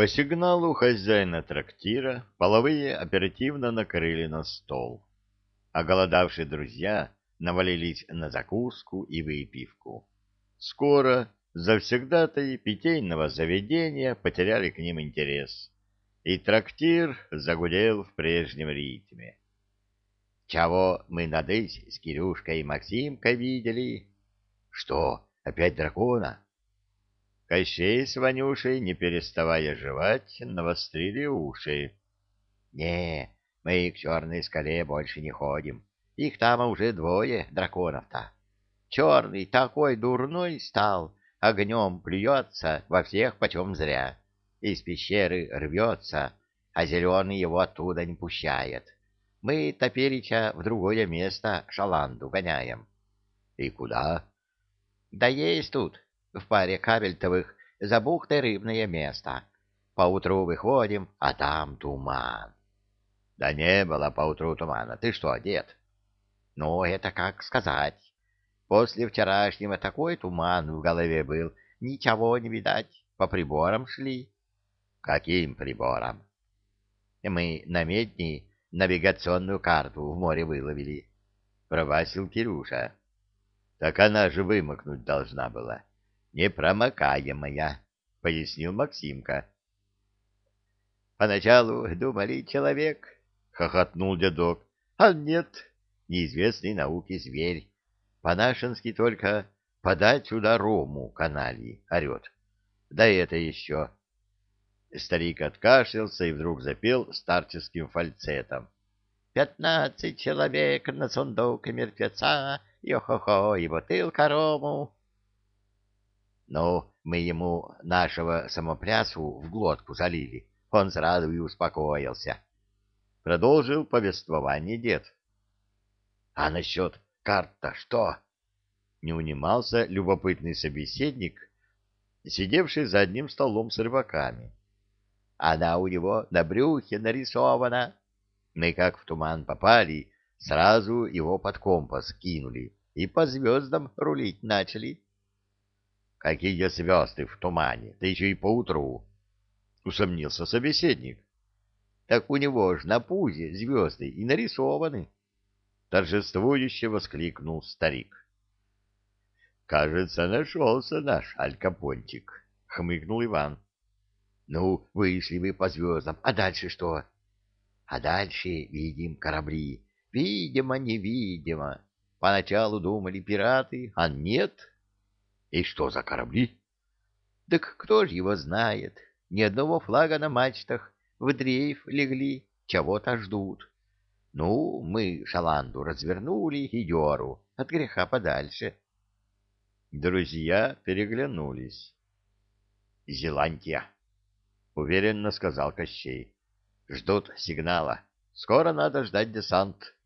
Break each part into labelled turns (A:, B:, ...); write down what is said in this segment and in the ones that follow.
A: По сигналу хозяина трактира половые оперативно накрыли на стол, а голодавшие друзья навалились на закуску и выпивку. Скоро завсегдатаи питейного заведения потеряли к ним интерес, и трактир загудел в прежнем ритме. «Чего мы надысь с Кирюшкой и Максимкой видели?» «Что, опять дракона?» Кощей с Ванюшей, не переставая жевать, навострили уши. — Не, мы к черной скале больше не ходим. Их там уже двое, драконов-то. Черный такой дурной стал, огнем плюется во всех почем зря. Из пещеры рвется, а зеленый его оттуда не пущает. Мы топереча в другое место шаланду гоняем. — И куда? — Да есть тут, в паре кабельтовых за бухтой рыбное место. Поутру выходим, а там туман. Да не было поутру тумана. Ты что, дед? Ну, это как сказать. После вчерашнего такой туман в голове был. Ничего не видать. По приборам шли. Каким приборам? Мы на медни навигационную карту в море выловили. Провасил Кирюша. Так она же вымокнуть должна была непромокаемая, — пояснил Максимка. — Поначалу думали человек, — хохотнул дедок, — а нет, неизвестный науки зверь. По-нашенски только подать сюда рому канали орет. Да это еще. Старик откашлялся и вдруг запел старческим фальцетом. «Пятнадцать человек на сундук мертвеца, йо-хо-хо, и бутылка рому». Ну, мы ему нашего самопрясу в глотку залили. Он сразу и успокоился. Продолжил повествование дед. — А насчет карт-то что? Не унимался любопытный собеседник, сидевший за одним столом с рыбаками. — Она у него на брюхе нарисована. Мы как в туман попали, сразу его под компас кинули и по звездам рулить начали. — Какие звезды в тумане, да еще и поутру. Усомнился собеседник. Так у него ж на пузе звезды и нарисованы. Торжествующе воскликнул старик. Кажется, нашелся наш алькапончик, хмыкнул Иван. Ну, вышли вы по звездам, а дальше что? А дальше видим корабли. Видимо-невидимо. Поначалу думали пираты, а нет, и что за корабли? Так кто ж его знает? Ни одного флага на мачтах, в дрейф легли, чего-то ждут. Ну, мы шаланду развернули и деру, от греха подальше. Друзья переглянулись. «Зеландия», — уверенно сказал Кощей. «Ждут сигнала. Скоро надо ждать десант.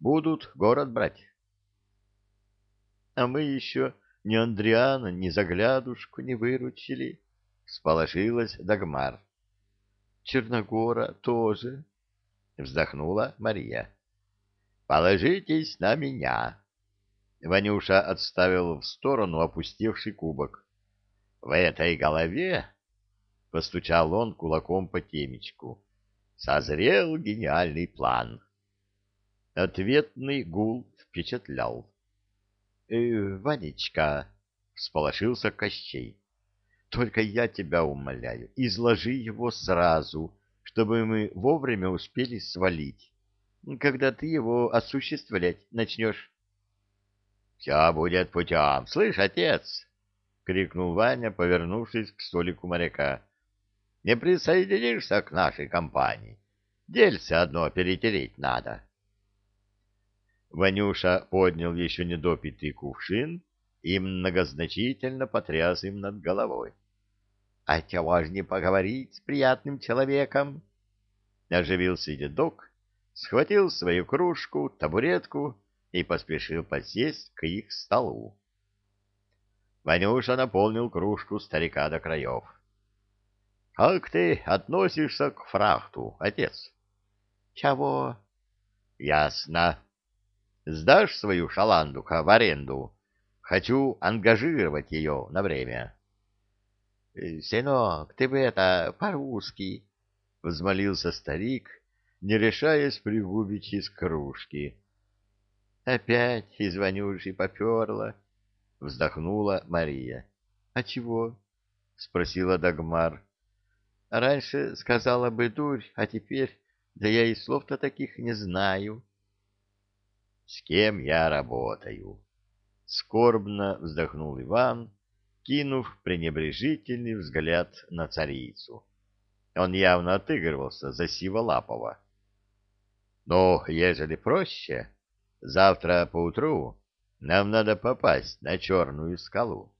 A: Будут город брать». «А мы еще ни Андриана, ни заглядушку не выручили, — сполошилась Дагмар. — Черногора тоже, — вздохнула Мария. — Положитесь на меня. Ванюша отставил в сторону опустевший кубок. — В этой голове, — постучал он кулаком по темечку, — созрел гениальный план. Ответный гул впечатлял. Э, Ванечка, — всполошился Кощей, — только я тебя умоляю, изложи его сразу, чтобы мы вовремя успели свалить, когда ты его осуществлять начнешь. — Все будет путем. Слышь, отец! — крикнул Ваня, повернувшись к столику моряка. — Не присоединишься к нашей компании? Дельце одно перетереть надо. — Ванюша поднял еще недопитый кувшин и многозначительно потряс им над головой. — А чего ж не поговорить с приятным человеком? Оживился дедок, схватил свою кружку, табуретку и поспешил подсесть к их столу. Ванюша наполнил кружку старика до краев. — Как ты относишься к фрахту, отец? — Чего? — Ясно. Сдашь свою шаланду в аренду? Хочу ангажировать ее на время. — Сынок, ты бы это, по-русски, — взмолился старик, не решаясь пригубить из кружки. — Опять из Ванюши поперла, — вздохнула Мария. — А чего? — спросила Дагмар. — Раньше сказала бы дурь, а теперь... Да я и слов-то таких не знаю. — С кем я работаю? — скорбно вздохнул Иван, кинув пренебрежительный взгляд на царицу. Он явно отыгрывался за Сиволапова. — Ну, ежели проще, завтра поутру нам надо попасть на черную скалу.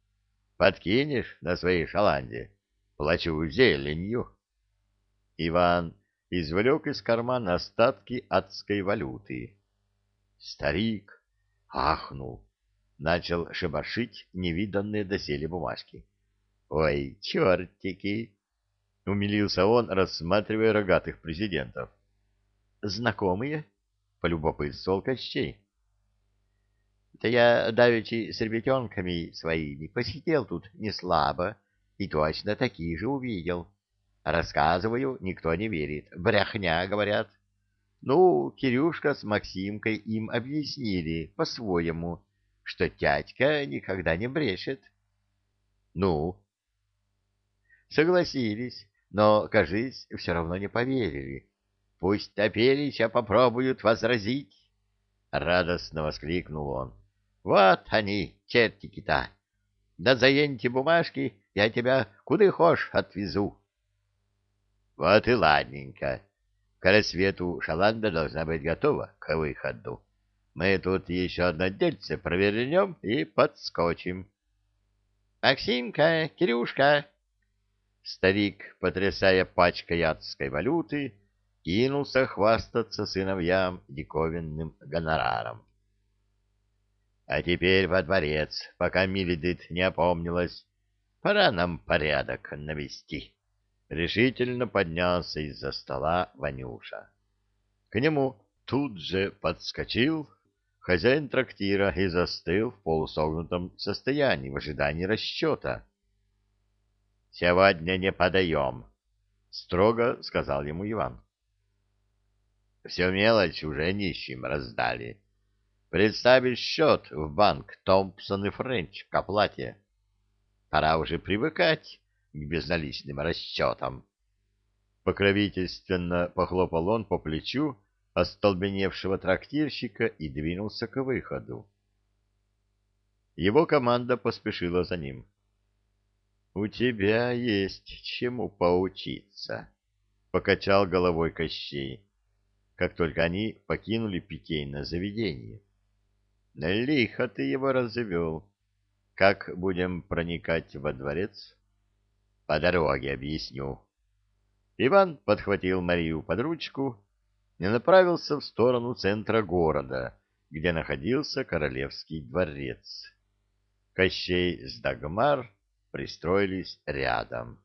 A: Подкинешь на своей шаланде, плачу зеленью. Иван извлек из кармана остатки адской валюты. Старик ахнул, начал шебашить невиданные доселе бумажки. — Ой, чертики! — умилился он, рассматривая рогатых президентов. — Знакомые? — полюбопытствовал Кощей. — Да я давеча с ребятенками своими посидел тут не слабо и точно такие же увидел. Рассказываю, никто не верит. Брехня, говорят. Ну, Кирюшка с Максимкой им объяснили по-своему, что тятька никогда не брешет. Ну? Согласились, но, кажись, все равно не поверили. Пусть Топелича попробуют возразить. Радостно воскликнул он. Вот они, чертики-то. Да заеньте бумажки, я тебя куда хошь отвезу. Вот и ладненько. К рассвету шаланда должна быть готова к выходу. Мы тут еще одно дельце провернем и подскочим. — Максимка, Кирюшка! Старик, потрясая пачкой адской валюты, кинулся хвастаться сыновьям диковинным гонораром. А теперь во дворец, пока Миледит не опомнилась. Пора нам порядок навести. Решительно поднялся из-за стола Ванюша. К нему тут же подскочил хозяин трактира и застыл в полусогнутом состоянии в ожидании расчета. — Сегодня не подаем, — строго сказал ему Иван. — Все мелочь уже нищим раздали. Представить счет в банк Томпсон и Френч к оплате. Пора уже привыкать к безналичным расчетам. Покровительственно похлопал он по плечу остолбеневшего трактирщика и двинулся к выходу. Его команда поспешила за ним. — У тебя есть чему поучиться, — покачал головой Кощей, как только они покинули питейное заведение. — Лихо ты его развел. Как будем проникать во дворец? — По дороге объясню. Иван подхватил Марию под ручку и направился в сторону центра города, где находился королевский дворец. Кощей с Дагмар пристроились рядом.